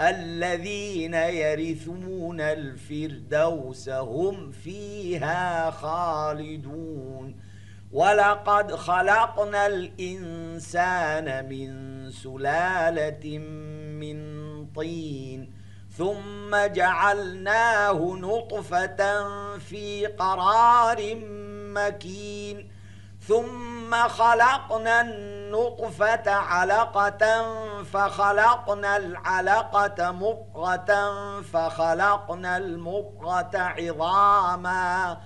الذين يرثون الفردوس هم فيها خالدون. ولقد خلقنا الإنسان من سلالة من طين ثم جعلناه نطفة في قرار مكين ثم خلقنا النطفة علقة فخلقنا العلقة مبغة فخلقنا المبغة عظاماً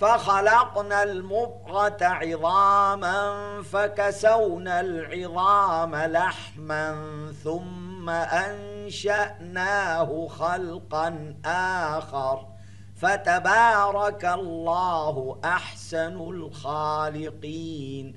فخلقنا المبغة عظاما فكسونا العظام لحما ثم أنشأناه خلقا آخر فتبارك الله أحسن الخالقين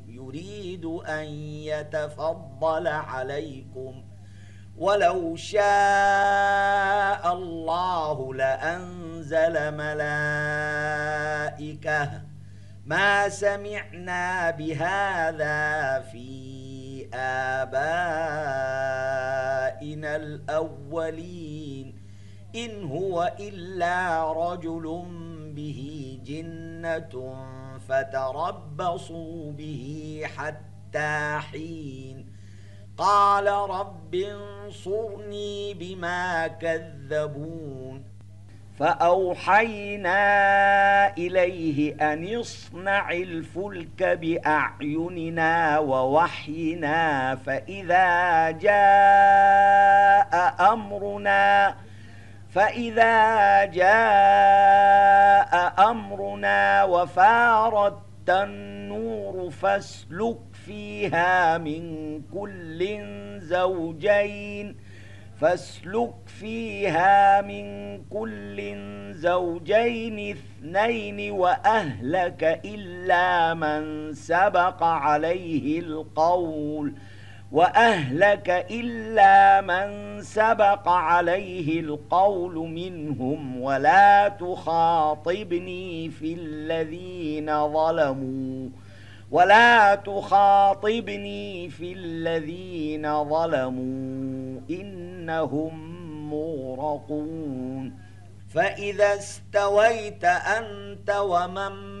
يريد أن يتفضل عليكم. ولو شاء الله لأنزل ملائكة. ما سمعنا بهذا في آبائنا الأولين. إن هو إلا رجل به جنة فتربصوا به حتى حين. قال رب انصرني بما كذبون. فأوحينا إليه أن اصنع الفلك بأعيننا ووحينا فإذا جاء أمرنا فإذا جاء أمرنا وفارت النور فاسلك فيها من كل زوجين فاسلك فيها من كل زوجين اثنين وأهلك إلا من سبق عليه القول. وأهلك إلا من سبق عليه القول منهم ولا تخاطبني في الذين ظلموا ولا تخاطبني في الذين ظلموا إنهم مغرقون فإذا استويت أنت ومن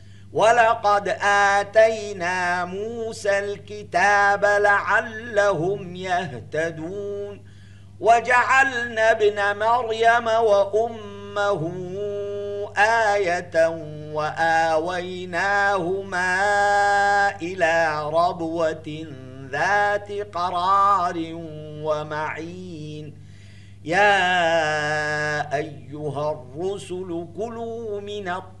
ولقد آتينا موسى الكتاب لعلهم يهتدون. وجعلنا ابن مريم وأمه آية وآويناهما إلى ربوة ذات قرار ومعين. يا أيها الرسل كلوا من الطيب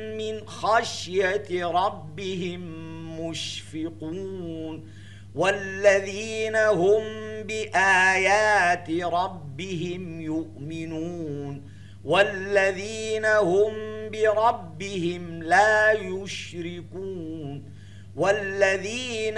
من خشية ربهم مشفقون والذين هم بآيات ربهم يؤمنون والذين هم بربهم لا يشركون والذين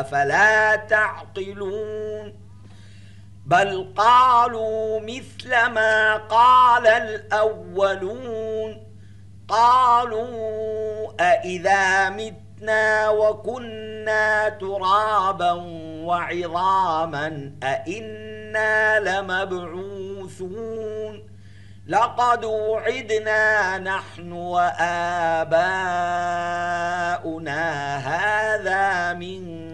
أفلا تعقلون؟ بل قالوا مثل ما قال الأولون. قالوا أئذا متنا وكنا ترابا وعظاما أئنا لمبعوثون. لقد وعدنا نحن وآباؤنا هذا من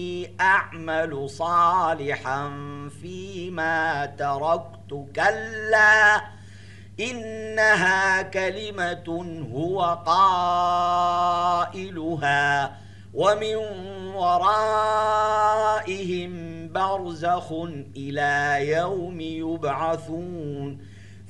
أعمل صالحا فيما تركت. كلا إنها كلمة هو قائلها ومن ورائهم برزخ إلى يوم يبعثون.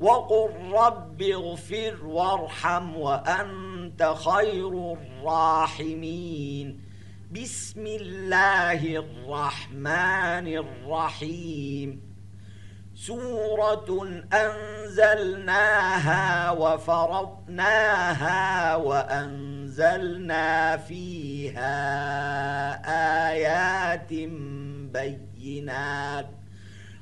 وقل رب اغفر وارحم وأنت خير الراحمين. بسم الله الرحمن الرحيم. سورة أنزلناها وفرضناها وأنزلنا فيها آيات بينات.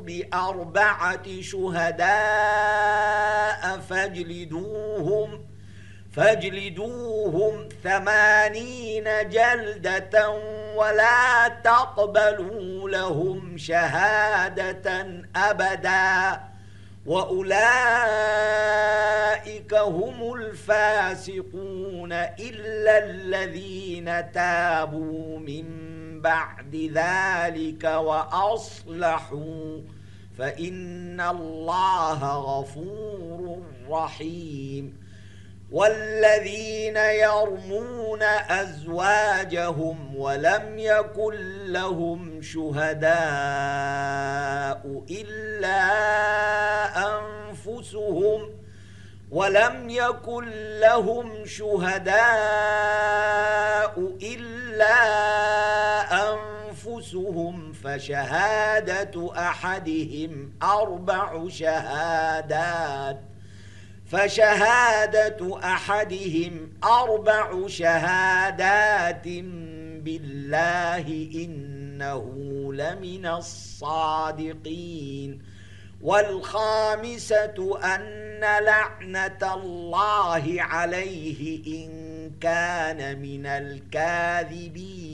بأربعة شهداء فاجلدوهم فاجلدوهم ثمانين جلدة ولا تقبلوا لهم شهادة أبداً وأولئك هم الفاسقون إلا الذين تابوا من بعد ذلك وأصلحوا فإن الله غفور رحيم. والذين يرمون أزواجهم ولم يكن لهم شهداء إلا أنفسهم ولم يكن لهم شهداء إلا أنفسهم فشهادة أحدهم أربع شهادات. فشهادة أحدهم أربع شهادات بالله إنه لمن الصادقين. والخامسة أن لعنة الله عليه إن كان من الكاذبين.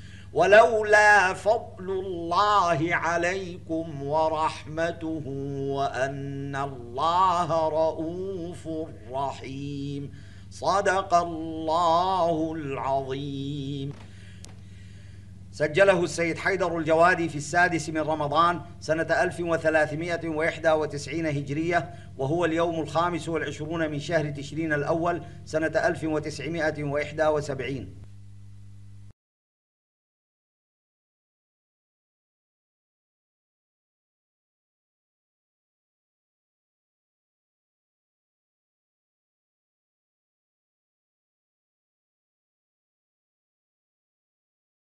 ولولا فضل الله عليكم ورحمته وأن الله رؤوف رحيم. صدق الله العظيم. سجله السيد حيدر الجوادي في السادس من رمضان سنة 1391 هجرية وهو اليوم الخامس والعشرون من شهر تشرين الأول سنة 1971